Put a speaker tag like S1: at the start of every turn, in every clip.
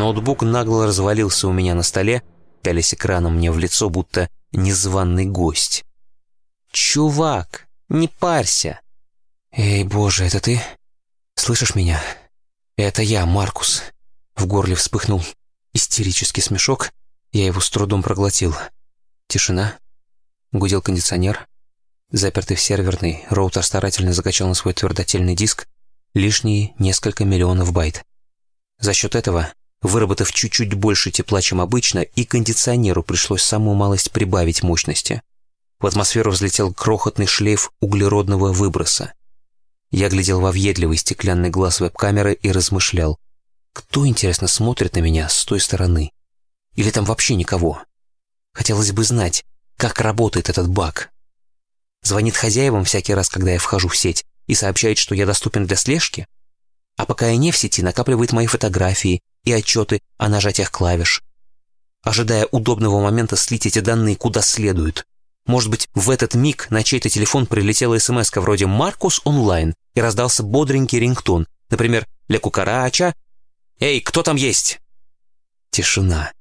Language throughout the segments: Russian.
S1: Ноутбук нагло развалился у меня на столе, пялись экраном мне в лицо, будто незваный гость. «Чувак, не парься!» «Эй, боже, это ты? Слышишь меня? Это я, Маркус!» В горле вспыхнул истерический смешок, я его с трудом проглотил. Тишина. Гудел кондиционер. Запертый в серверный, роутер старательно закачал на свой твердотельный диск лишние несколько миллионов байт. За счет этого, выработав чуть-чуть больше тепла, чем обычно, и кондиционеру пришлось самую малость прибавить мощности. В атмосферу взлетел крохотный шлейф углеродного выброса. Я глядел во въедливый стеклянный глаз веб-камеры и размышлял, кто, интересно, смотрит на меня с той стороны? Или там вообще никого? Хотелось бы знать, как работает этот баг. Звонит хозяевам всякий раз, когда я вхожу в сеть, и сообщает, что я доступен для слежки? А пока я не в сети, накапливает мои фотографии и отчеты о нажатиях клавиш, ожидая удобного момента слить эти данные куда следует. Может быть, в этот миг на чей-то телефон прилетела смс вроде «Маркус онлайн» и раздался бодренький рингтон, например, «Ля кукарача», «Эй, кто там есть?» Тишина.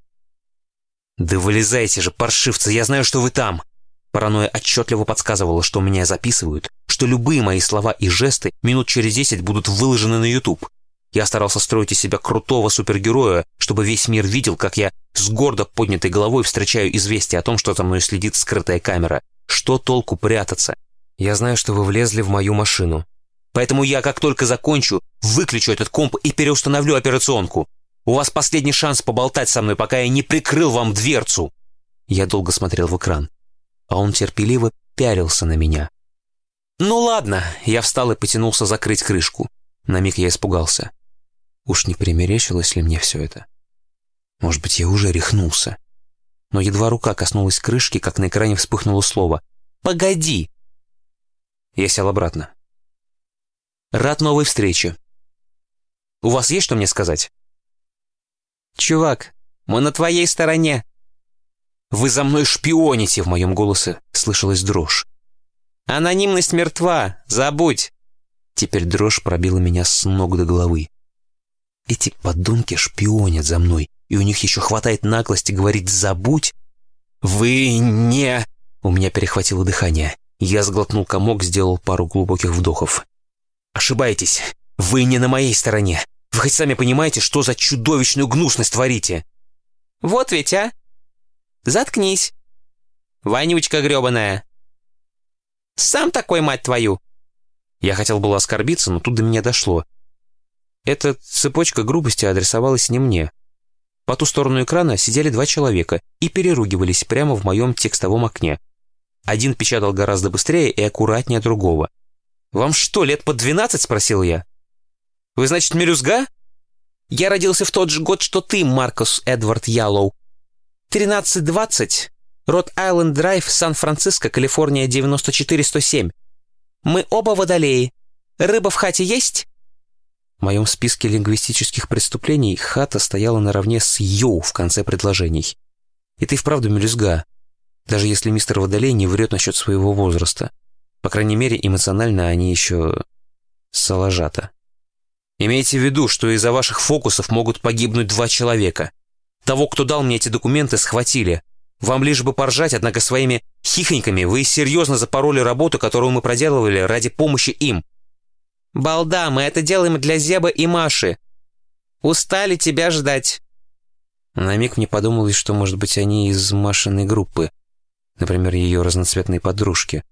S1: «Да вылезайте же, паршивцы, я знаю, что вы там!» Паранойя отчетливо подсказывала, что меня записывают, что любые мои слова и жесты минут через десять будут выложены на YouTube. Я старался строить из себя крутого супергероя, чтобы весь мир видел, как я с гордо поднятой головой встречаю известие о том, что за мной следит скрытая камера. Что толку прятаться? Я знаю, что вы влезли в мою машину. Поэтому я, как только закончу, выключу этот комп и переустановлю операционку. У вас последний шанс поболтать со мной, пока я не прикрыл вам дверцу!» Я долго смотрел в экран, а он терпеливо пярился на меня. «Ну ладно», я встал и потянулся закрыть крышку. На миг я испугался. Уж не примерещилось ли мне все это? Может быть, я уже рехнулся. Но едва рука коснулась крышки, как на экране вспыхнуло слово «Погоди!». Я сел обратно. «Рад новой встрече. У вас есть что мне сказать?» «Чувак, мы на твоей стороне!» «Вы за мной шпионите!» — в моем голосе слышалась дрожь. «Анонимность мертва! Забудь!» Теперь дрожь пробила меня с ног до головы. Эти подонки шпионят за мной, и у них еще хватает наглости говорить «забудь». «Вы не...» У меня перехватило дыхание. Я сглотнул комок, сделал пару глубоких вдохов. «Ошибаетесь. Вы не на моей стороне. Вы хоть сами понимаете, что за чудовищную гнусность творите?» «Вот ведь, а! Заткнись! Вонючка гребаная! Сам такой, мать твою!» Я хотел было оскорбиться, но тут до меня дошло. Эта цепочка грубости адресовалась не мне. По ту сторону экрана сидели два человека и переругивались прямо в моем текстовом окне. Один печатал гораздо быстрее и аккуратнее другого. «Вам что, лет под двенадцать?» — спросил я. Вы, значит, мелюзга? Я родился в тот же год, что ты, Маркус Эдвард Яллоу. 1320, Рот-Айленд Драйв, Сан-Франциско, Калифорния, 94107. Мы оба водолеи. Рыба в хате есть? В моем списке лингвистических преступлений хата стояла наравне с «йоу» в конце предложений. И ты вправду мелюзга, даже если мистер Водолей не врет насчет своего возраста. По крайней мере, эмоционально они еще соложата. Имейте в виду, что из-за ваших фокусов могут погибнуть два человека. Того, кто дал мне эти документы, схватили. Вам лишь бы поржать, однако своими хихоньками вы серьезно запороли работу, которую мы проделывали ради помощи им. Балда, мы это делаем для Зеба и Маши. Устали тебя ждать. На миг мне подумалось, что, может быть, они из Машиной группы. Например, ее разноцветные подружки.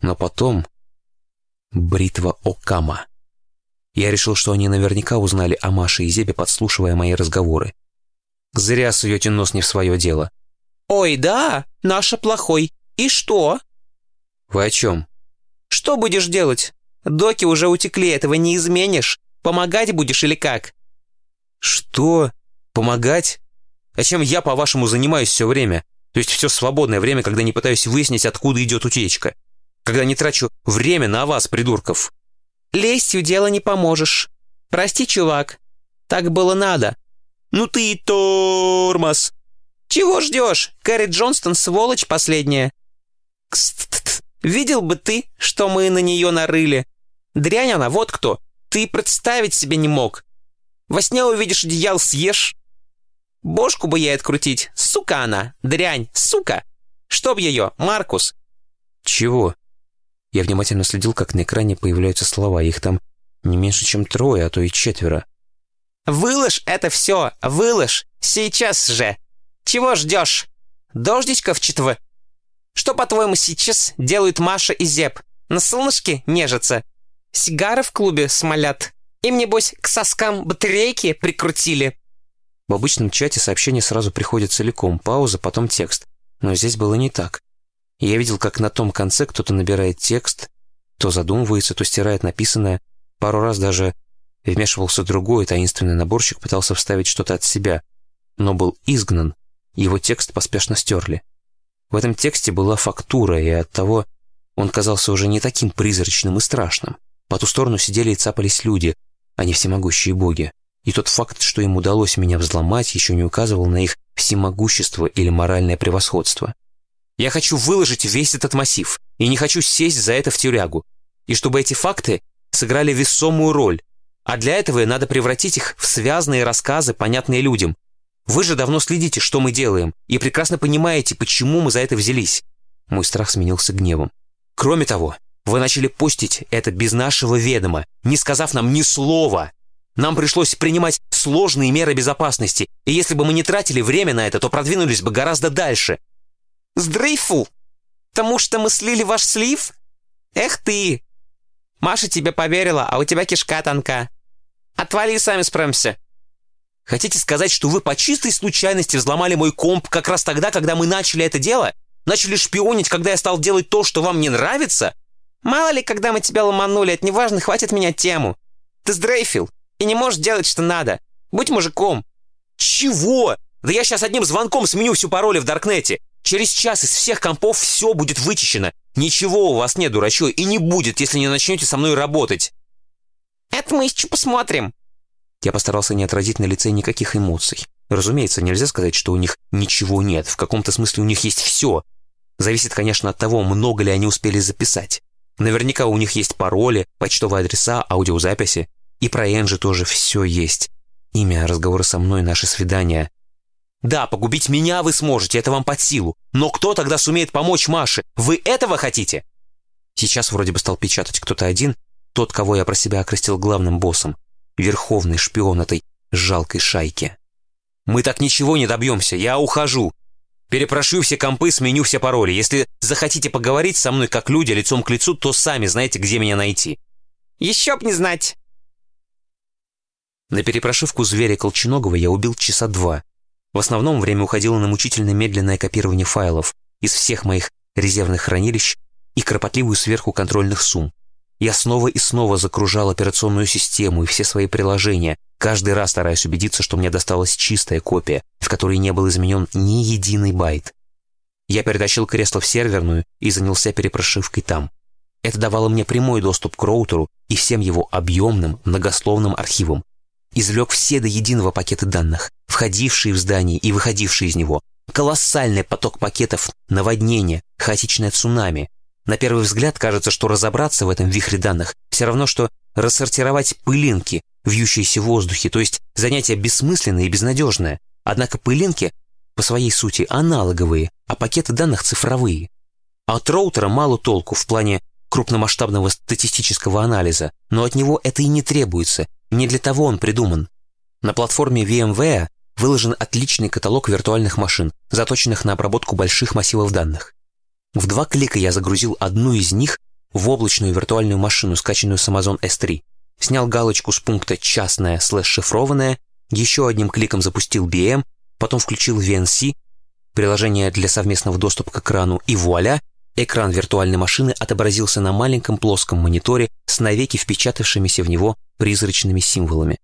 S1: Но потом... Бритва Окама. Я решил, что они наверняка узнали о Маше и Зебе, подслушивая мои разговоры. Зря суете нос не в свое дело. «Ой, да, наша плохой. И что?» «Вы о чем?» «Что будешь делать? Доки уже утекли, этого не изменишь. Помогать будешь или как?» «Что? Помогать? А чем я, по-вашему, занимаюсь все время? То есть все свободное время, когда не пытаюсь выяснить, откуда идет утечка? Когда не трачу время на вас, придурков?» Лестью дело не поможешь. Прости, чувак. Так было надо. Ну ты и тормоз. Чего ждешь? Кэрри Джонстон сволочь последняя. Кст Видел бы ты, что мы на нее нарыли. Дрянь она, вот кто. Ты представить себе не мог. Во сне увидишь одеял, съешь.
S2: Бошку бы ей открутить. Сука она, дрянь, сука. Чтоб ее, Маркус.
S1: Чего? Я внимательно следил, как на экране появляются слова. Их там не меньше, чем трое, а то и четверо.
S2: Выложь это все, выложь. Сейчас же. Чего ждешь? Дождичка в четв. Что, по-твоему, сейчас делают Маша и Зеп? На солнышке нежатся. Сигары в клубе смолят. Им, небось, к соскам батарейки прикрутили.
S1: В обычном чате сообщение сразу приходит целиком, пауза, потом текст. Но здесь было не так. Я видел, как на том конце кто-то набирает текст, то задумывается, то стирает написанное. Пару раз даже вмешивался другой таинственный наборщик, пытался вставить что-то от себя, но был изгнан, его текст поспешно стерли. В этом тексте была фактура, и оттого он казался уже не таким призрачным и страшным. По ту сторону сидели и цапались люди, а не всемогущие боги. И тот факт, что им удалось меня взломать, еще не указывал на их всемогущество или моральное превосходство. Я хочу выложить весь этот массив, и не хочу сесть за это в тюрягу. И чтобы эти факты сыграли весомую роль, а для этого надо превратить их в связанные рассказы, понятные людям. Вы же давно следите, что мы делаем, и прекрасно понимаете, почему мы за это взялись. Мой страх сменился гневом. Кроме того, вы начали постить это без нашего ведома, не сказав нам ни слова. Нам пришлось принимать сложные меры безопасности, и если бы мы не тратили время на это, то продвинулись бы гораздо дальше.
S2: Сдрейфу! Потому что мы слили ваш слив? Эх ты! Маша тебе поверила, а у тебя кишка тонка. Отвали, сами справимся.
S1: Хотите сказать, что вы по чистой случайности взломали мой комп как раз тогда, когда мы начали это дело? Начали шпионить, когда я стал делать то, что вам не нравится?
S2: Мало ли, когда мы тебя ломанули, это неважно, хватит меня тему. Ты сдрейфил и не можешь делать, что надо. Будь мужиком.
S1: Чего? Да я сейчас одним звонком сменю всю пароли в Даркнете. Через час из всех компов все будет вычищено. Ничего у вас нет, дурачок, и не будет, если не начнете со мной работать.
S2: Это мы еще посмотрим.
S1: Я постарался не отразить на лице никаких эмоций. Разумеется, нельзя сказать, что у них ничего нет. В каком-то смысле у них есть все. Зависит, конечно, от того, много ли они успели записать. Наверняка у них есть пароли, почтовые адреса, аудиозаписи. И про Энджи тоже все есть. Имя, разговоры со мной, наши свидания. Да, погубить меня вы сможете, это вам под силу. Но кто тогда сумеет помочь Маше? Вы этого хотите? Сейчас вроде бы стал печатать кто-то один, тот, кого я про себя окрестил главным боссом. Верховный шпион этой жалкой шайки. Мы так ничего не добьемся, я ухожу. Перепрошу все компы, сменю все пароли. Если захотите поговорить со мной как люди, лицом к лицу, то сами знаете, где меня найти.
S2: Еще б не знать.
S1: На перепрошивку зверя Колченогова я убил часа два. В основном время уходило на мучительно медленное копирование файлов из всех моих резервных хранилищ и кропотливую сверху контрольных сумм. Я снова и снова загружал операционную систему и все свои приложения, каждый раз стараясь убедиться, что мне досталась чистая копия, в которой не был изменен ни единый байт. Я перетащил кресло в серверную и занялся перепрошивкой там. Это давало мне прямой доступ к роутеру и всем его объемным, многословным архивам, извлек все до единого пакеты данных, входившие в здание и выходившие из него. Колоссальный поток пакетов, наводнение, хаотичное цунами. На первый взгляд кажется, что разобраться в этом вихре данных все равно, что рассортировать пылинки, вьющиеся в воздухе, то есть занятие бессмысленное и безнадежное. Однако пылинки по своей сути аналоговые, а пакеты данных цифровые. А от роутера мало толку в плане крупномасштабного статистического анализа, но от него это и не требуется, не для того он придуман. На платформе VMware выложен отличный каталог виртуальных машин, заточенных на обработку больших массивов данных. В два клика я загрузил одну из них в облачную виртуальную машину, скачанную с Amazon S3. Снял галочку с пункта «частная» слэш-шифрованная, еще одним кликом запустил BM, потом включил VNC, приложение для совместного доступа к экрану, и вуаля, экран виртуальной машины отобразился на маленьком плоском мониторе с навеки впечатавшимися в него призрачными символами.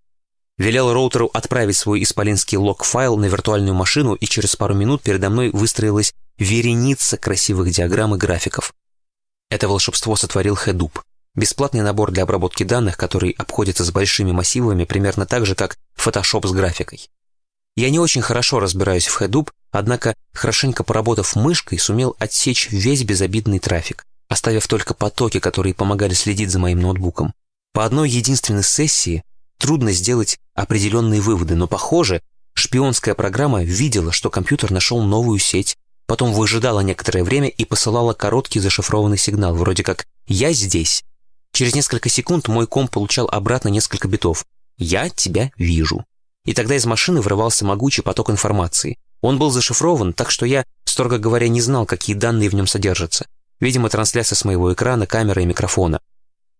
S1: Велел роутеру отправить свой исполинский лог-файл на виртуальную машину, и через пару минут передо мной выстроилась вереница красивых диаграмм и графиков. Это волшебство сотворил Hadoop. Бесплатный набор для обработки данных, который обходится с большими массивами примерно так же, как Photoshop с графикой. Я не очень хорошо разбираюсь в Hadoop, однако, хорошенько поработав мышкой, сумел отсечь весь безобидный трафик, оставив только потоки, которые помогали следить за моим ноутбуком. По одной единственной сессии трудно сделать определенные выводы, но похоже, Шпионская программа видела, что компьютер нашел новую сеть, потом выжидала некоторое время и посылала короткий зашифрованный сигнал, вроде как «Я здесь». Через несколько секунд мой комп получал обратно несколько битов. «Я тебя вижу». И тогда из машины врывался могучий поток информации. Он был зашифрован, так что я, строго говоря, не знал, какие данные в нем содержатся. Видимо, трансляция с моего экрана, камеры и микрофона.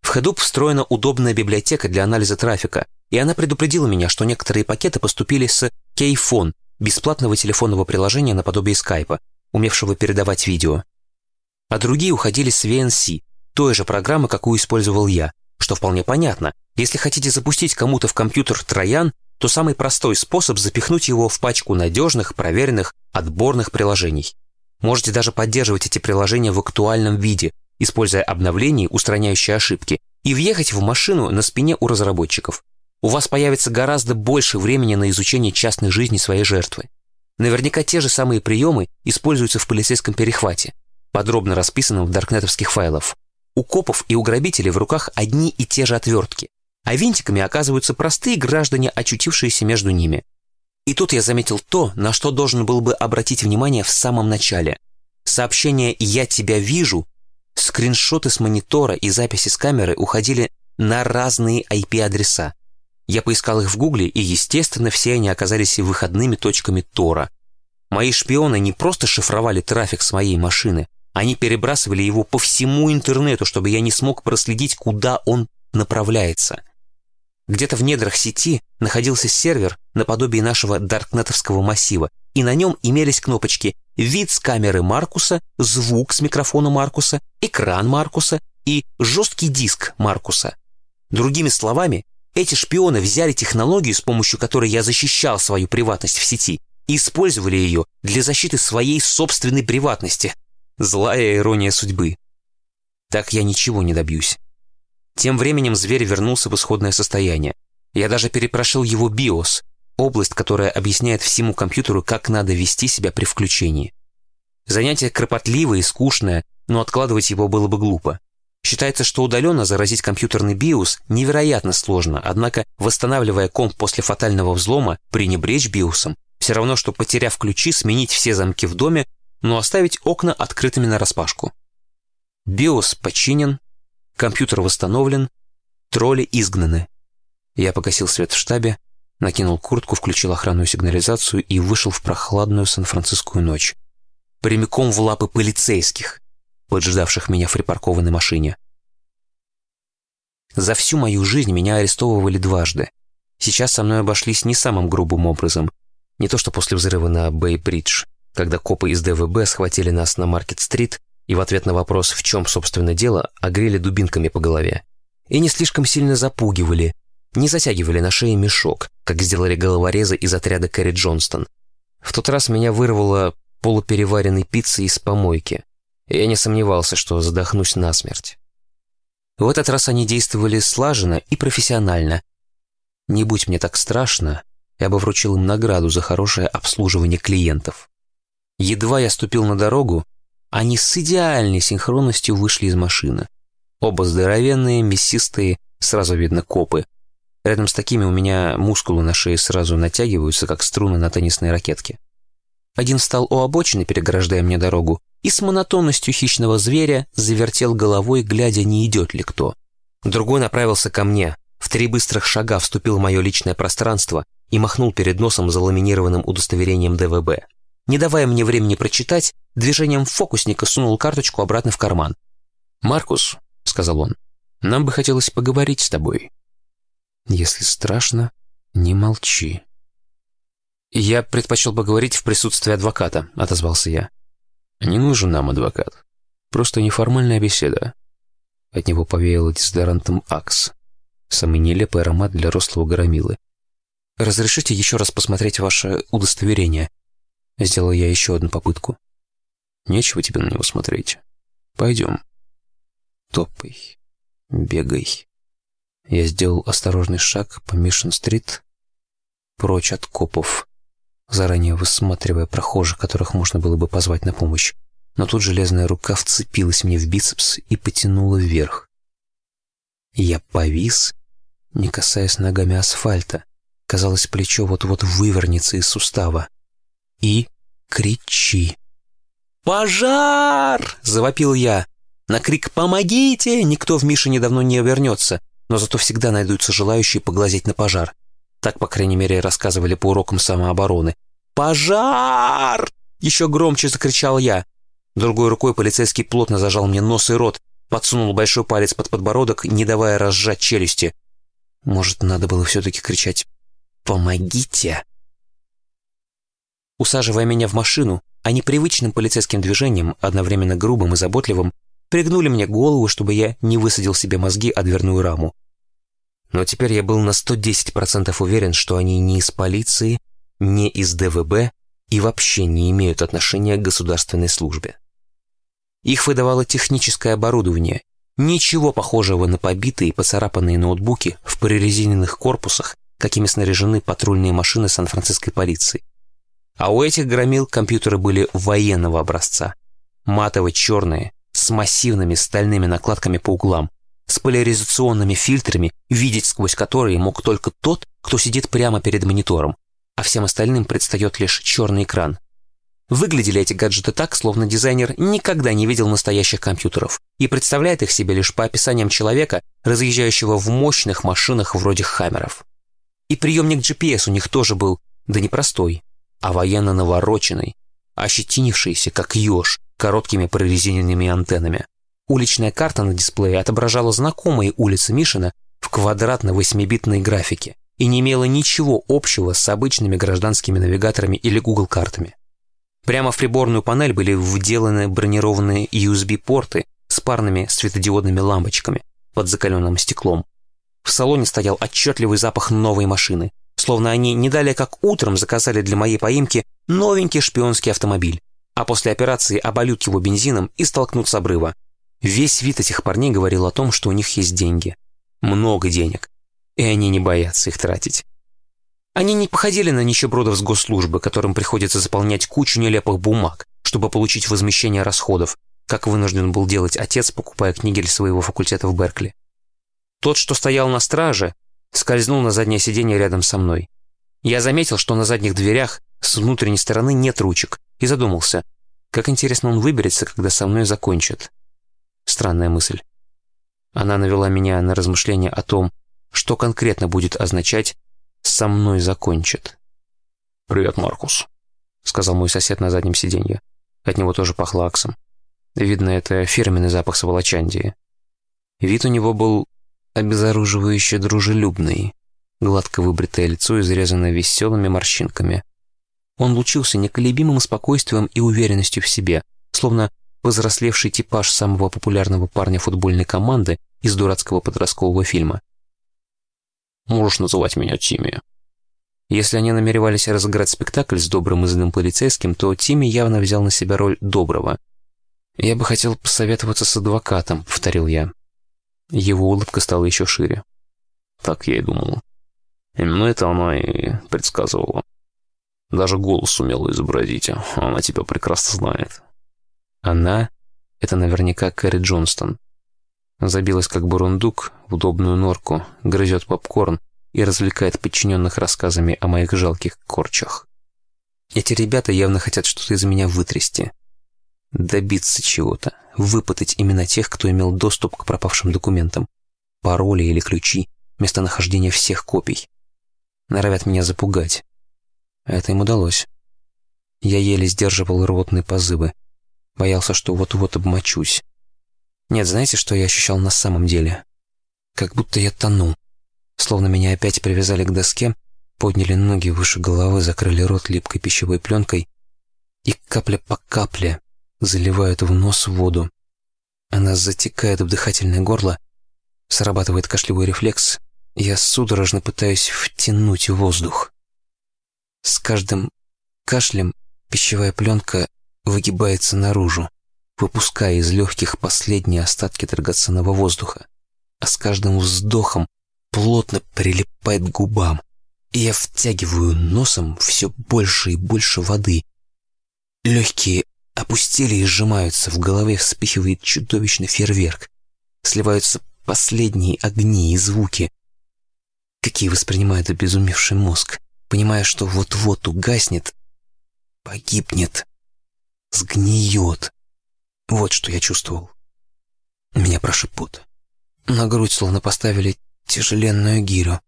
S1: В Hadoop встроена удобная библиотека для анализа трафика, и она предупредила меня, что некоторые пакеты поступили с Keyphone, бесплатного телефонного приложения наподобие скайпа, умевшего передавать видео. А другие уходили с VNC, той же программы, какую использовал я, что вполне понятно. Если хотите запустить кому-то в компьютер троян, то самый простой способ запихнуть его в пачку надежных, проверенных, отборных приложений. Можете даже поддерживать эти приложения в актуальном виде, используя обновления, устраняющие ошибки, и въехать в машину на спине у разработчиков. У вас появится гораздо больше времени на изучение частной жизни своей жертвы. Наверняка те же самые приемы используются в полицейском перехвате, подробно расписанном в даркнетовских файлах. У копов и у грабителей в руках одни и те же отвертки, а винтиками оказываются простые граждане, очутившиеся между ними. И тут я заметил то, на что должен был бы обратить внимание в самом начале. Сообщение «Я тебя вижу», скриншоты с монитора и записи с камеры уходили на разные IP-адреса. Я поискал их в Гугле, и, естественно, все они оказались выходными точками Тора. Мои шпионы не просто шифровали трафик с моей машины, они перебрасывали его по всему интернету, чтобы я не смог проследить, куда он направляется. Где-то в недрах сети находился сервер наподобие нашего даркнетовского массива, и на нем имелись кнопочки «Вид с камеры Маркуса», «Звук с микрофона Маркуса», «Экран Маркуса» и «Жесткий диск Маркуса». Другими словами, эти шпионы взяли технологию, с помощью которой я защищал свою приватность в сети, и использовали ее для защиты своей собственной приватности. Злая ирония судьбы. Так я ничего не добьюсь. Тем временем зверь вернулся в исходное состояние. Я даже перепрошил его BIOS, область, которая объясняет всему компьютеру, как надо вести себя при включении. Занятие кропотливое и скучное, но откладывать его было бы глупо. Считается, что удаленно заразить компьютерный BIOS невероятно сложно, однако, восстанавливая комп после фатального взлома, пренебречь BIOSом, все равно, что потеряв ключи, сменить все замки в доме, но оставить окна открытыми нараспашку. BIOS починен, компьютер восстановлен, тролли изгнаны. Я погасил свет в штабе, накинул куртку, включил охранную сигнализацию и вышел в прохладную сан-францискую ночь. Прямиком в лапы полицейских, поджидавших меня в припаркованной машине. За всю мою жизнь меня арестовывали дважды. Сейчас со мной обошлись не самым грубым образом. Не то что после взрыва на Бэй-Бридж, когда копы из ДВБ схватили нас на Маркет-стрит и в ответ на вопрос «в чем, собственно, дело?» огрели дубинками по голове. И не слишком сильно запугивали, не затягивали на шее мешок, как сделали головорезы из отряда Кэрри Джонстон. В тот раз меня вырвало полупереваренной пиццей из помойки я не сомневался, что задохнусь насмерть. В этот раз они действовали слаженно и профессионально. Не будь мне так страшно, я бы вручил им награду за хорошее обслуживание клиентов. Едва я ступил на дорогу, они с идеальной синхронностью вышли из машины. Оба здоровенные, мясистые, сразу видно копы. Рядом с такими у меня мускулы на шее сразу натягиваются, как струны на теннисной ракетке. Один встал у обочины, переграждая мне дорогу, и с монотонностью хищного зверя завертел головой, глядя, не идет ли кто. Другой направился ко мне, в три быстрых шага вступил в мое личное пространство и махнул перед носом заламинированным удостоверением ДВБ. Не давая мне времени прочитать, движением фокусника сунул карточку обратно в карман. «Маркус», — сказал он, — «нам бы хотелось поговорить с тобой». «Если страшно, не молчи». «Я предпочел бы говорить в присутствии адвоката», — отозвался я. Не нужен нам адвокат. Просто неформальная беседа. От него повеяло дезодорантом Акс. Самый нелепый аромат для рослого громилы. «Разрешите еще раз посмотреть ваше удостоверение?» Сделал я еще одну попытку. «Нечего тебе на него смотреть. Пойдем». Топай, бегай. Я сделал осторожный шаг по Мишен-стрит, прочь от копов, заранее высматривая прохожих, которых можно было бы позвать на помощь. Но тут железная рука вцепилась мне в бицепс и потянула вверх. Я повис, не касаясь ногами асфальта, Казалось, плечо вот-вот вывернется из сустава. И кричи. «Пожар!» — завопил я. На крик «Помогите!» никто в Мишине давно не вернется, но зато всегда найдутся желающие поглазеть на пожар. Так, по крайней мере, рассказывали по урокам самообороны. «Пожар!» — еще громче закричал я. Другой рукой полицейский плотно зажал мне нос и рот, подсунул большой палец под подбородок, не давая разжать челюсти. Может, надо было все-таки кричать «Помогите!» Усаживая меня в машину, они привычным полицейским движением, одновременно грубым и заботливым, пригнули мне голову, чтобы я не высадил себе мозги о дверную раму. Но теперь я был на 110% уверен, что они не из полиции, не из ДВБ и вообще не имеют отношения к государственной службе. Их выдавало техническое оборудование, ничего похожего на побитые и поцарапанные ноутбуки в прорезиненных корпусах, какими снаряжены патрульные машины сан-франциской полиции. А у этих громил компьютеры были военного образца, матово-черные, с массивными стальными накладками по углам, с поляризационными фильтрами, видеть сквозь которые мог только тот, кто сидит прямо перед монитором, а всем остальным предстает лишь черный экран. Выглядели эти гаджеты так, словно дизайнер никогда не видел настоящих компьютеров и представляет их себе лишь по описаниям человека, разъезжающего в мощных машинах вроде «Хаммеров». И приемник GPS у них тоже был, да не простой, а военно навороченный, ощетинившийся, как еж, короткими прорезиненными антеннами. Уличная карта на дисплее отображала знакомые улицы Мишина в квадратно-восьмибитной графике и не имела ничего общего с обычными гражданскими навигаторами или Google-картами. Прямо в приборную панель были вделаны бронированные USB-порты с парными светодиодными лампочками под закаленным стеклом. В салоне стоял отчетливый запах новой машины, словно они не далее как утром заказали для моей поимки новенький шпионский автомобиль, а после операции обольют его бензином и столкнут с обрыва. Весь вид этих парней говорил о том, что у них есть деньги. Много денег. И они не боятся их тратить. Они не походили на нищебродов с госслужбы, которым приходится заполнять кучу нелепых бумаг, чтобы получить возмещение расходов, как вынужден был делать отец, покупая книги для своего факультета в Беркли. Тот, что стоял на страже, скользнул на заднее сиденье рядом со мной. Я заметил, что на задних дверях с внутренней стороны нет ручек, и задумался, как интересно он выберется, когда со мной закончит. Странная мысль. Она навела меня на размышления о том, что конкретно будет означать «со мной закончит».
S3: «Привет, Маркус», — сказал мой сосед на заднем сиденье. От него тоже пахло аксом. Видно, это фирменный запах Сволочандии. Вид у него был обезоруживающе дружелюбный, гладко выбритое лицо, изрезанное веселыми морщинками. Он лучился неколебимым спокойствием и уверенностью в себе, словно повзрослевший типаж самого популярного парня футбольной команды из дурацкого подросткового фильма. «Можешь называть меня Тимми».
S1: Если они намеревались разыграть спектакль с добрым и злым полицейским, то Тимми явно взял на себя роль доброго. «Я бы хотел посоветоваться с адвокатом», — повторил я. Его улыбка стала еще шире.
S3: Так я и думал. Именно это она и предсказывала. Даже голос умела изобразить, а она тебя прекрасно знает.
S1: Она — это наверняка Кэрри Джонстон. Забилась как бурундук в удобную норку, грызет попкорн и развлекает подчиненных рассказами о моих жалких корчах. Эти ребята явно хотят что-то из меня вытрясти. Добиться чего-то, выпытать имена тех, кто имел доступ к пропавшим документам, пароли или ключи, местонахождение всех копий. Норовят меня запугать. Это им удалось. Я еле сдерживал рвотные позывы. Боялся, что вот-вот обмочусь. Нет, знаете, что я ощущал на самом деле? Как будто я тону. Словно меня опять привязали к доске, подняли ноги выше головы, закрыли рот липкой пищевой пленкой и капля по капле заливают в нос воду. Она затекает в дыхательное горло, срабатывает кашлевой рефлекс, я судорожно пытаюсь втянуть воздух. С каждым кашлем пищевая пленка выгибается наружу, выпуская из легких последние остатки драгоценного воздуха, а с каждым вздохом плотно прилипает к губам, и я втягиваю носом все больше и больше воды. Легкие опустили и сжимаются, в голове вспыхивает чудовищный фейерверк, сливаются последние огни и звуки. какие воспринимает обезумевший мозг, понимая, что вот-вот угаснет, погибнет, сгниет. Вот что я чувствовал. Меня прошиб пот. На грудь словно поставили тяжеленную гирю.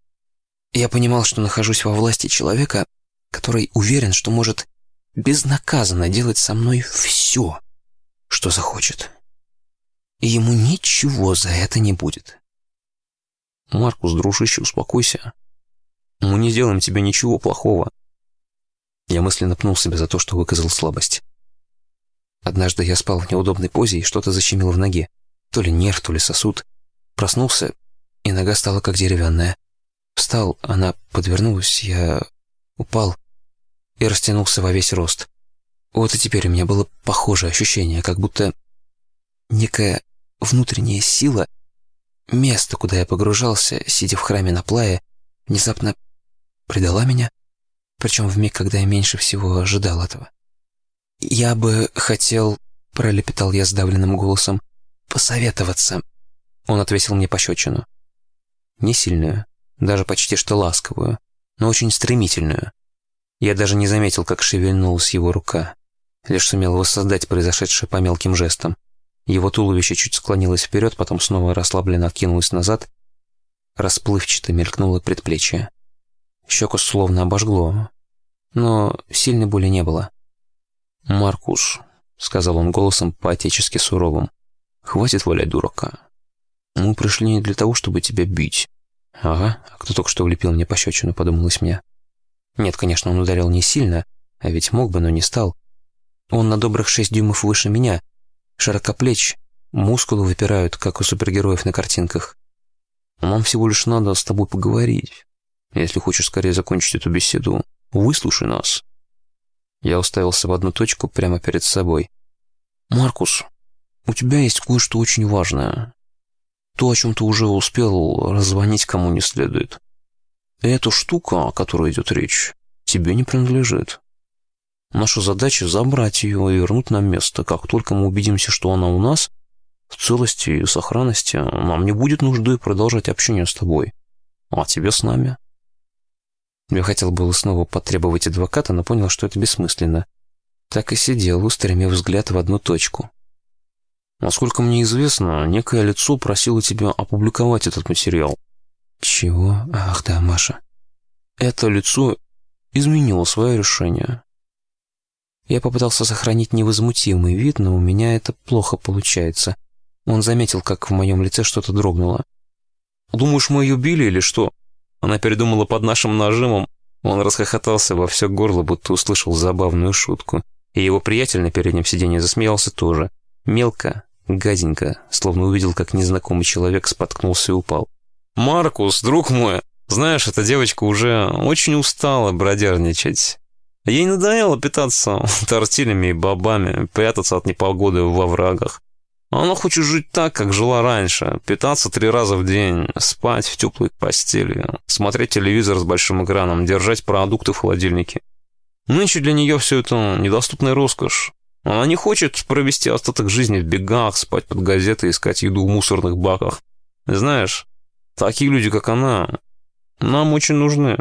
S1: Я понимал, что нахожусь во власти человека, который уверен, что может безнаказанно делать со мной все, что захочет. И ему ничего за это не будет.
S3: «Маркус, дружище, успокойся. Мы не делаем тебе ничего плохого».
S1: Я мысленно пнул себя за то, что выказал слабость. Однажды я спал в неудобной позе и что-то защемило в ноге. То ли нерв, то ли сосуд. Проснулся, и нога стала как деревянная. Встал, она подвернулась, я упал и растянулся во весь рост. Вот и теперь у меня было похожее ощущение, как будто некая внутренняя сила, место, куда я погружался, сидя в храме на плае, внезапно предала меня, причем в миг, когда я меньше всего ожидал этого. «Я бы хотел», — пролепетал я сдавленным голосом, — «посоветоваться». Он отвесил мне пощечину. Не сильную, даже почти что ласковую, но очень стремительную. Я даже не заметил, как шевельнулась его рука, лишь сумел воссоздать произошедшее по мелким жестам. Его туловище чуть склонилось вперед, потом снова расслабленно откинулось назад, расплывчато мелькнуло предплечье. Щеку словно обожгло, но сильной боли не было.
S3: «Маркус», — сказал он голосом по-отечески суровым, — «хватит валять дурака. Мы пришли не для того, чтобы тебя бить».
S1: «Ага, а кто только что влепил мне пощечину», — подумалось мне. Нет, конечно, он ударил не сильно, а ведь мог бы, но не стал. Он на добрых шесть дюймов выше меня, широкоплеч, мускулы выпирают, как у супергероев на картинках.
S3: Нам всего лишь надо с тобой поговорить. Если хочешь скорее закончить эту беседу, выслушай нас. Я уставился в одну точку прямо перед собой. «Маркус, у тебя есть кое-что очень важное. То, о чем ты уже успел раззвонить кому не следует. Эта штука, о которой идет речь, тебе не принадлежит. Наша задача — забрать ее и вернуть на место. Как только мы убедимся, что она у нас, в целости и сохранности, нам не будет нужды продолжать общение с тобой. А тебе с нами.
S1: Я хотел было снова потребовать адвоката, но понял, что это бессмысленно. Так и сидел, устремив взгляд в одну точку.
S3: Насколько мне известно, некое лицо просило тебя опубликовать этот материал.
S1: Чего? Ах да, Маша.
S3: Это лицо изменило свое решение.
S1: Я попытался сохранить невозмутимый вид, но у меня это плохо получается. Он заметил, как в моем лице что-то дрогнуло.
S3: «Думаешь, мы ее били или что?» Она передумала под нашим нажимом. Он расхохотался во все горло, будто услышал забавную шутку. И его приятель на переднем сиденье засмеялся тоже. Мелко, гаденько, словно увидел, как незнакомый человек споткнулся и упал. «Маркус, друг мой, знаешь, эта девочка уже очень устала бродяжничать. Ей надоело питаться тортилями и бобами, прятаться от непогоды во врагах. Она хочет жить так, как жила раньше, питаться три раза в день, спать в теплой постели, смотреть телевизор с большим экраном, держать продукты в холодильнике. Нынче для нее все это недоступная роскошь. Она не хочет провести остаток жизни в бегах, спать под газеты, искать еду в мусорных баках. Знаешь, такие люди, как она, нам очень нужны.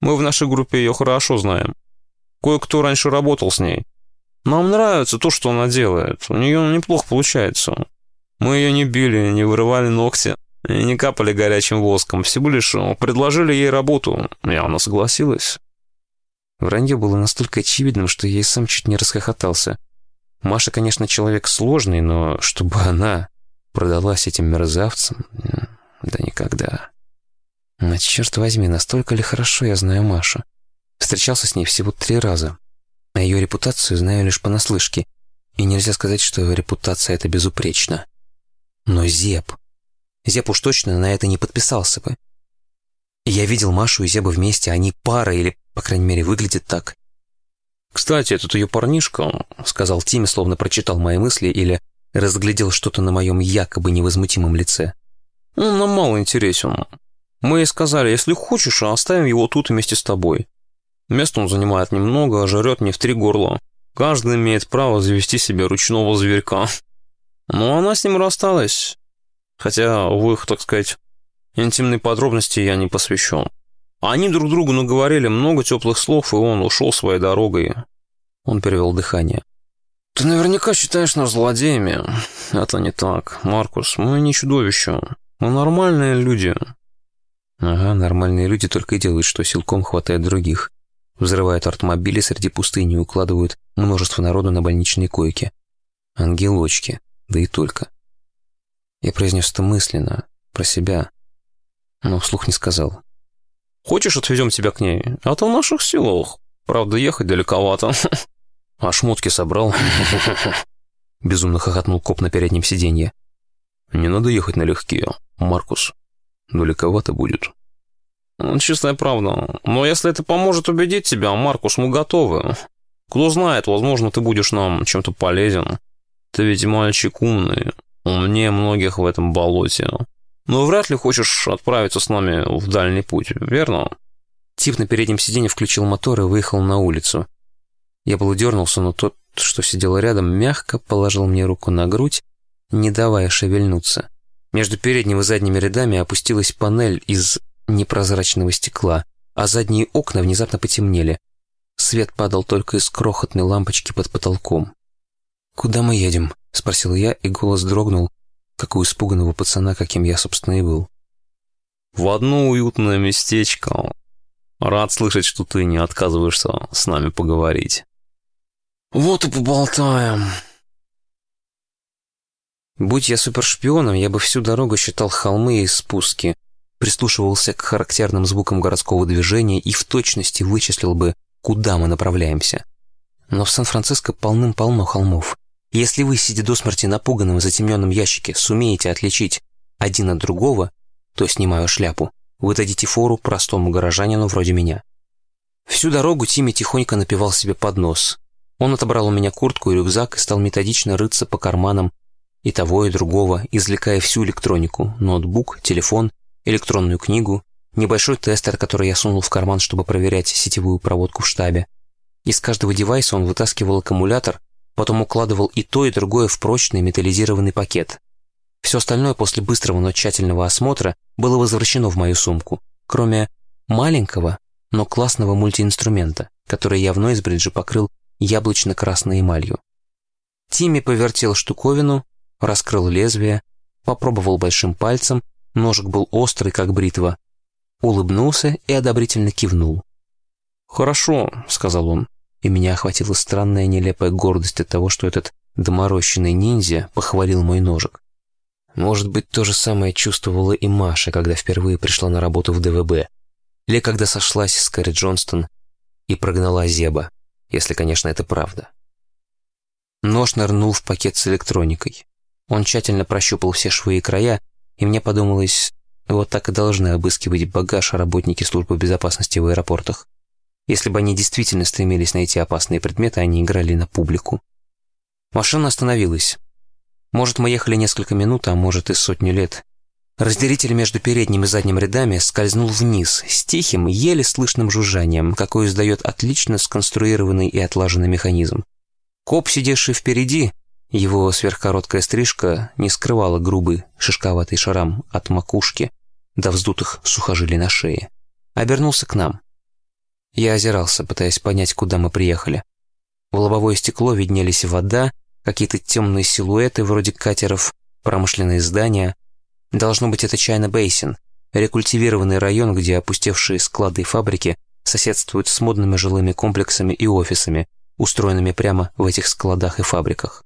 S3: Мы в нашей группе ее хорошо знаем. Кое-кто раньше работал с ней. Нам нравится то, что она делает. У нее неплохо получается. Мы ее не били, не вырывали ногти, не капали горячим воском. Всего лишь предложили ей работу, и она согласилась.
S1: Вранье было настолько очевидным, что я и сам чуть не расхохотался. Маша, конечно, человек сложный, но чтобы она продалась этим мерзавцам, да никогда. Но черт возьми, настолько ли хорошо я знаю Машу? Встречался с ней всего три раза. А ее репутацию знаю лишь понаслышке. И нельзя сказать, что репутация эта безупречна. Но Зеб... Зеб уж точно на это не подписался бы. Я видел Машу и Зеба вместе, они пара, или, по крайней мере, выглядит так.
S3: «Кстати, этот ее парнишка», — сказал Тимми, словно прочитал мои мысли или разглядел что-то на моем якобы невозмутимом лице. «Он нам мало интересен. Мы ей сказали, если хочешь, оставим его тут вместе с тобой. Места он занимает немного, а жрет не в три горла. Каждый имеет право завести себе ручного зверька. Но она с ним рассталась. Хотя в их, так сказать, Интимные подробности я не посвящен. Они друг другу наговорили много теплых слов, и он ушел своей дорогой. Он перевел дыхание. «Ты наверняка считаешь нас злодеями. Это не так, Маркус. Мы не чудовища. Мы нормальные люди».
S1: Ага, нормальные люди только и делают, что силком хватает других. Взрывают автомобили среди пустыни и укладывают множество народу на больничные койки. Ангелочки, да и только. Я произнес это мысленно, про себя, но вслух не сказал.
S3: «Хочешь, отвезем тебя к ней? А то в наших силах. Правда, ехать далековато».
S1: «А шмотки собрал?» Безумно хохотнул коп на переднем сиденье.
S3: «Не надо ехать налегке, Маркус. Далековато будет». Ну, «Чистая правда. Но если это поможет убедить тебя, Маркус, мы готовы. Кто знает, возможно, ты будешь нам чем-то полезен. Ты ведь мальчик умный, умнее многих в этом болоте. Но вряд ли хочешь отправиться с нами в дальний путь, верно?»
S1: Тип на переднем сиденье включил мотор и выехал на улицу. Я был дернулся, но тот, что сидел рядом, мягко положил мне руку на грудь, не давая шевельнуться. Между передним и задними рядами опустилась панель из непрозрачного стекла, а задние окна внезапно потемнели. Свет падал только из крохотной лампочки под потолком. «Куда мы едем?» — спросил я, и голос дрогнул, как у испуганного пацана, каким я, собственно, и был.
S3: «В одно уютное местечко. Рад слышать, что ты не отказываешься с нами поговорить».
S2: «Вот и поболтаем».
S1: Будь я супершпионом, я бы всю дорогу считал холмы и спуски, прислушивался к характерным звукам городского движения и в точности вычислил бы, куда мы направляемся. Но в Сан-Франциско полным-полно холмов. Если вы, сидя до смерти напуганным в затемненном ящике, сумеете отличить один от другого, то, снимаю шляпу, вы дадите фору простому горожанину вроде меня. Всю дорогу Тимми тихонько напевал себе под нос. Он отобрал у меня куртку и рюкзак и стал методично рыться по карманам и того, и другого, извлекая всю электронику, ноутбук, телефон, электронную книгу, небольшой тестер, который я сунул в карман, чтобы проверять сетевую проводку в штабе. Из каждого девайса он вытаскивал аккумулятор, потом укладывал и то, и другое в прочный металлизированный пакет. Все остальное после быстрого, но тщательного осмотра было возвращено в мою сумку, кроме маленького, но классного мультиинструмента, который я в Нойсбридже покрыл яблочно-красной эмалью. Тимми повертел штуковину, раскрыл лезвие, попробовал большим пальцем, ножик был острый, как бритва, улыбнулся и одобрительно кивнул.
S3: «Хорошо», — сказал он, и меня охватила странная нелепая гордость от того, что этот доморощенный ниндзя похвалил мой ножик.
S1: Может быть, то же самое чувствовала и Маша, когда впервые пришла на работу в ДВБ. Или когда сошлась с Кэрри Джонстон и прогнала Зеба, если, конечно, это правда. Нож нырнул в пакет с электроникой. Он тщательно прощупал все швы и края, и мне подумалось, вот так и должны обыскивать багаж работники службы безопасности в аэропортах. Если бы они действительно стремились найти опасные предметы, они играли на публику. Машина остановилась. Может, мы ехали несколько минут, а может и сотню лет. Разделитель между передним и задним рядами скользнул вниз с тихим, еле слышным жужжанием, какое издает отлично сконструированный и отлаженный механизм. Коп, сидевший впереди, его сверхкороткая стрижка не скрывала грубый, шишковатый шарам от макушки до вздутых сухожилий на шее. Обернулся к нам. Я озирался, пытаясь понять, куда мы приехали. В лобовое стекло виднелись вода, какие-то темные силуэты вроде катеров, промышленные здания. Должно быть, это Чайна Бейсин, рекультивированный район, где опустевшие склады и фабрики соседствуют с модными жилыми комплексами и офисами, устроенными прямо в этих складах и фабриках.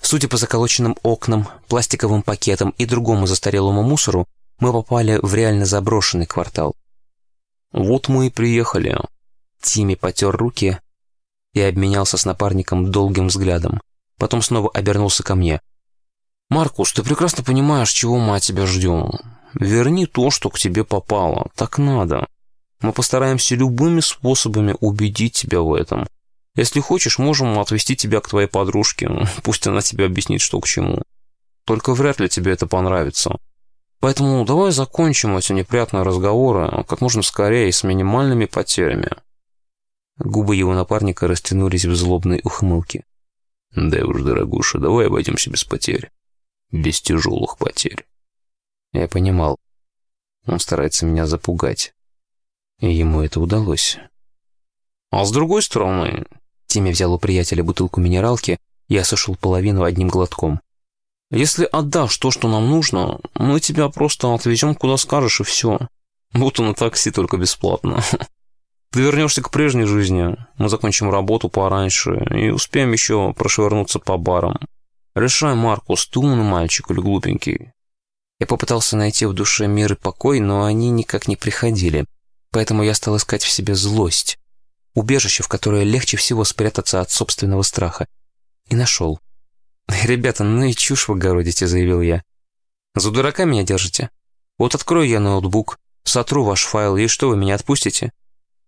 S1: Судя по заколоченным окнам, пластиковым пакетам и другому застарелому мусору, мы попали в реально заброшенный квартал.
S3: «Вот мы и приехали».
S1: Тимми потер руки и обменялся с напарником долгим взглядом. Потом снова обернулся ко мне.
S3: «Маркус, ты прекрасно понимаешь, чего мы от тебя ждем. Верни то, что к тебе попало. Так надо. Мы постараемся любыми способами убедить тебя в этом. Если хочешь, можем отвезти тебя к твоей подружке. Пусть она тебе объяснит, что к чему. Только вряд ли тебе это понравится. Поэтому давай закончим эти неприятные разговоры как можно скорее с минимальными потерями».
S1: Губы его напарника растянулись в злобной ухмылке.
S3: «Да уж, дорогуша, давай обойдемся без потерь. Без тяжелых потерь».
S1: Я понимал.
S3: Он старается меня запугать. И ему это удалось. А с другой стороны, Тимми взял у приятеля бутылку минералки и осушил половину одним глотком. Если отдашь то, что нам нужно, мы тебя просто отвезем куда скажешь и все. Будто на такси, только бесплатно. Ты вернешься к прежней жизни, мы закончим работу пораньше и успеем еще прошвырнуться по барам. Решай, Маркус, ты умный мальчик или глупенький.
S1: Я попытался найти в душе мир и покой, но они никак не приходили, поэтому я стал искать в себе злость, убежище, в которое легче всего спрятаться от собственного страха. И нашел. «Ребята, ну и чушь вы городите», — заявил я. «За дурака меня держите? Вот открою я ноутбук, сотру ваш файл, и что, вы меня отпустите?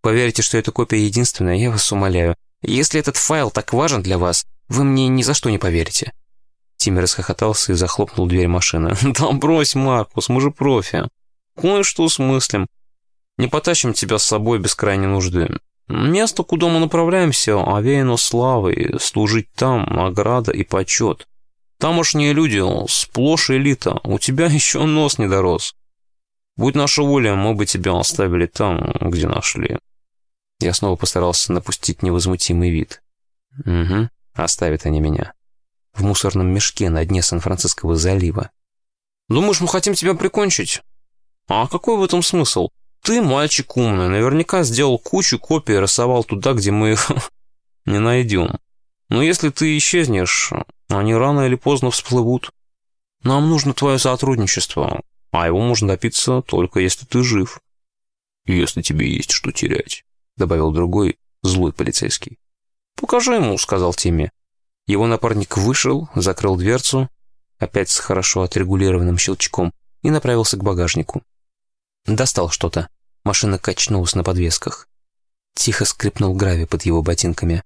S1: Поверьте, что эта копия единственная, я вас умоляю. Если этот файл так важен для вас, вы мне ни за что не поверите». Тимми расхохотался и захлопнул дверь машины. «Да брось, Маркус, мы же профи. Кое-что смыслим. Не потащим тебя с собой без крайней нужды. Место, куда мы направляемся, овеяно славой, служить там награда и почет. Тамошние люди сплошь элита, у тебя еще нос не дорос. Будь наша воля, мы бы тебя оставили там, где нашли». Я снова постарался напустить невозмутимый вид. «Угу, оставят они меня» в мусорном мешке на дне Сан-Франциского залива. «Думаешь, мы хотим тебя прикончить?» «А какой в этом смысл? Ты мальчик умный, наверняка сделал кучу копий и рассовал туда, где мы их не найдем. Но если ты исчезнешь, они рано или поздно всплывут. Нам нужно твое сотрудничество, а его можно добиться только если ты жив. Если тебе есть что терять», — добавил другой злой полицейский. «Покажи ему», — сказал Тимми. Его напарник вышел, закрыл дверцу, опять с хорошо отрегулированным щелчком, и направился к багажнику. Достал что-то. Машина качнулась на подвесках. Тихо скрипнул гравий под его ботинками.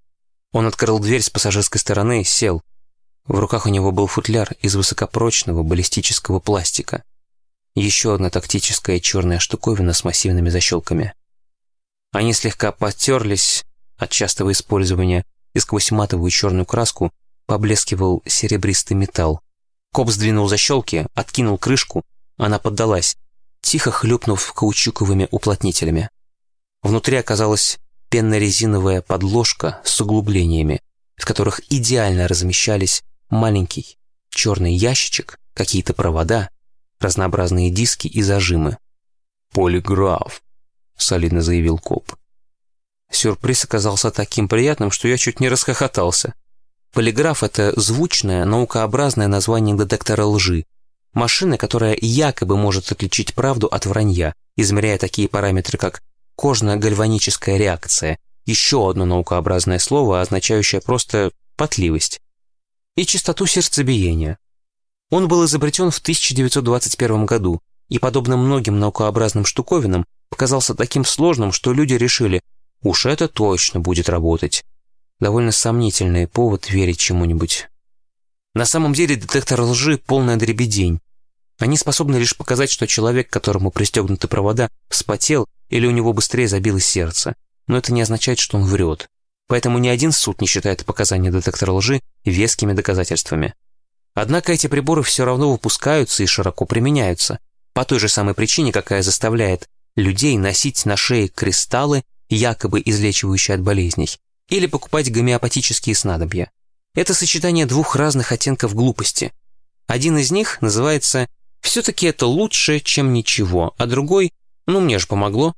S1: Он открыл дверь с пассажирской стороны и сел. В руках у него был футляр из высокопрочного баллистического пластика. Еще одна тактическая черная штуковина с массивными защелками. Они слегка потерлись от частого использования, и сквозь матовую черную краску поблескивал серебристый металл. Коп сдвинул защелки, откинул крышку, она поддалась, тихо хлюпнув каучуковыми уплотнителями. Внутри оказалась пенно-резиновая подложка с углублениями, в которых идеально размещались маленький черный ящичек, какие-то провода, разнообразные диски и зажимы. «Полиграф», — солидно заявил коп. Сюрприз оказался таким приятным, что я чуть не расхохотался. Полиграф — это звучное, наукообразное название детектора лжи. Машина, которая якобы может отличить правду от вранья, измеряя такие параметры, как кожно-гальваническая реакция, еще одно наукообразное слово, означающее просто потливость, и частоту сердцебиения. Он был изобретен в 1921 году и, подобно многим наукообразным штуковинам, показался таким сложным, что люди решили, Уж это точно будет работать. Довольно сомнительный повод верить чему-нибудь. На самом деле детектор лжи — полная дребедень. Они способны лишь показать, что человек, которому пристегнуты провода, вспотел или у него быстрее забилось сердце. Но это не означает, что он врет. Поэтому ни один суд не считает показания детектора лжи вескими доказательствами. Однако эти приборы все равно выпускаются и широко применяются, по той же самой причине, какая заставляет людей носить на шее кристаллы якобы излечивающие от болезней, или покупать гомеопатические снадобья. Это сочетание двух разных оттенков глупости. Один из них называется «все-таки это лучше, чем ничего», а другой «ну мне же помогло».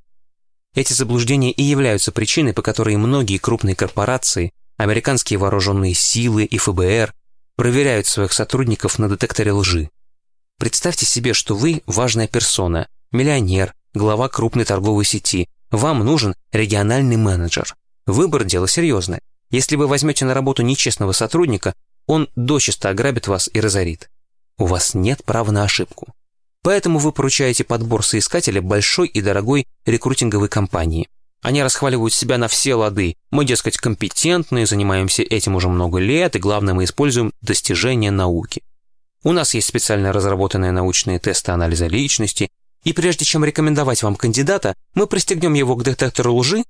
S1: Эти заблуждения и являются причиной, по которой многие крупные корпорации, американские вооруженные силы и ФБР проверяют своих сотрудников на детекторе лжи. Представьте себе, что вы важная персона, миллионер, глава крупной торговой сети, вам нужен региональный менеджер. Выбор – дело серьезное. Если вы возьмете на работу нечестного сотрудника, он дочисто ограбит вас и разорит. У вас нет права на ошибку. Поэтому вы поручаете подбор соискателя большой и дорогой рекрутинговой компании. Они расхваливают себя на все лады. Мы, дескать, компетентные, занимаемся этим уже много лет, и главное, мы используем достижения науки. У нас есть специально разработанные научные тесты анализа личности, и прежде чем рекомендовать вам кандидата, мы пристегнем его к детектору лжи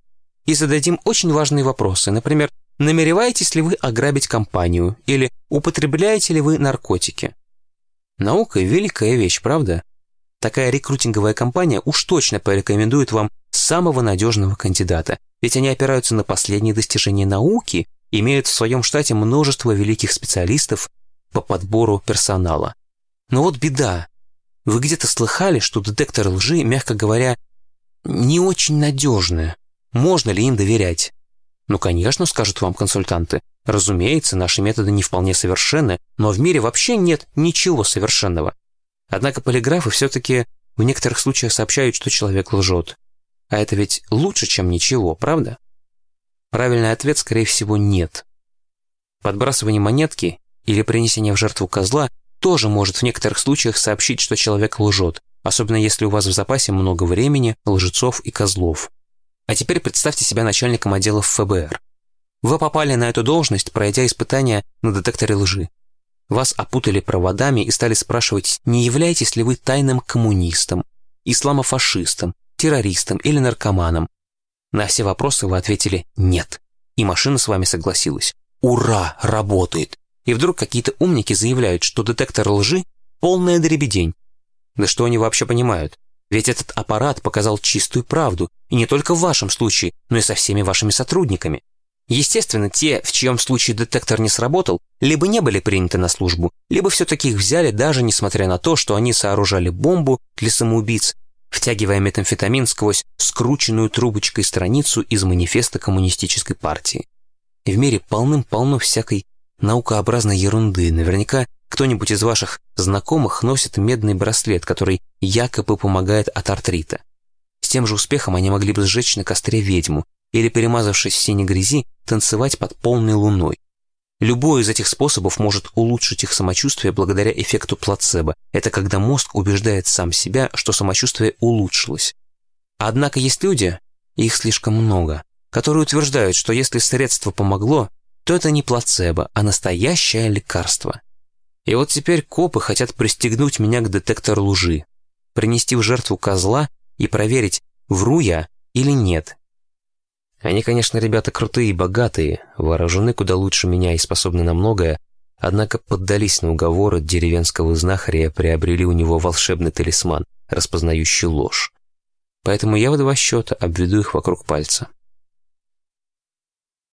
S1: и зададим очень важные вопросы. Например, намереваетесь ли вы ограбить компанию или употребляете ли вы наркотики? Наука – великая вещь, правда? такая рекрутинговая компания уж точно порекомендует вам самого надежного кандидата, ведь они опираются на последние достижения науки, имеют в своем штате множество великих специалистов по подбору персонала. Но вот беда. Вы где-то слыхали, что детекторы лжи, мягко говоря, не очень надежны. Можно ли им доверять? Ну, конечно, скажут вам консультанты. Разумеется, наши методы не вполне совершенны, но в мире вообще нет ничего совершенного. Однако полиграфы все-таки в некоторых случаях сообщают, что человек лжет. А это ведь лучше, чем ничего, правда? Правильный ответ, скорее всего, нет. Подбрасывание монетки или принесение в жертву козла тоже может в некоторых случаях сообщить, что человек лжет, особенно если у вас в запасе много времени, лжецов и козлов. А теперь представьте себя начальником отдела ФБР. Вы попали на эту должность, пройдя испытания на детекторе лжи. Вас опутали проводами и стали спрашивать, не являетесь ли вы тайным коммунистом, исламофашистом, террористом или наркоманом. На все вопросы вы ответили «нет». И машина с вами согласилась. Ура, работает. И вдруг какие-то умники заявляют, что детектор лжи – полная дребедень. Да что они вообще понимают? Ведь этот аппарат показал чистую правду, и не только в вашем случае, но и со всеми вашими сотрудниками. Естественно, те, в чьем случае детектор не сработал, либо не были приняты на службу, либо все-таки их взяли даже несмотря на то, что они сооружали бомбу для самоубийц, втягивая метамфетамин сквозь скрученную трубочкой страницу из манифеста коммунистической партии. В мире полным-полно всякой наукообразной ерунды. Наверняка кто-нибудь из ваших знакомых носит медный браслет, который якобы помогает от артрита. С тем же успехом они могли бы сжечь на костре ведьму или, перемазавшись в синей грязи, танцевать под полной луной. Любой из этих способов может улучшить их самочувствие благодаря эффекту плацебо. Это когда мозг убеждает сам себя, что самочувствие улучшилось. Однако есть люди, их слишком много, которые утверждают, что если средство помогло, то это не плацебо, а настоящее лекарство. И вот теперь копы хотят пристегнуть меня к детектору лжи, принести в жертву козла и проверить, вру я или нет, они, конечно, ребята крутые и богатые, вооружены куда лучше меня и способны на многое, однако поддались на уговоры деревенского знахаря и приобрели у него волшебный талисман, распознающий ложь. Поэтому я в два счета обведу их вокруг пальца.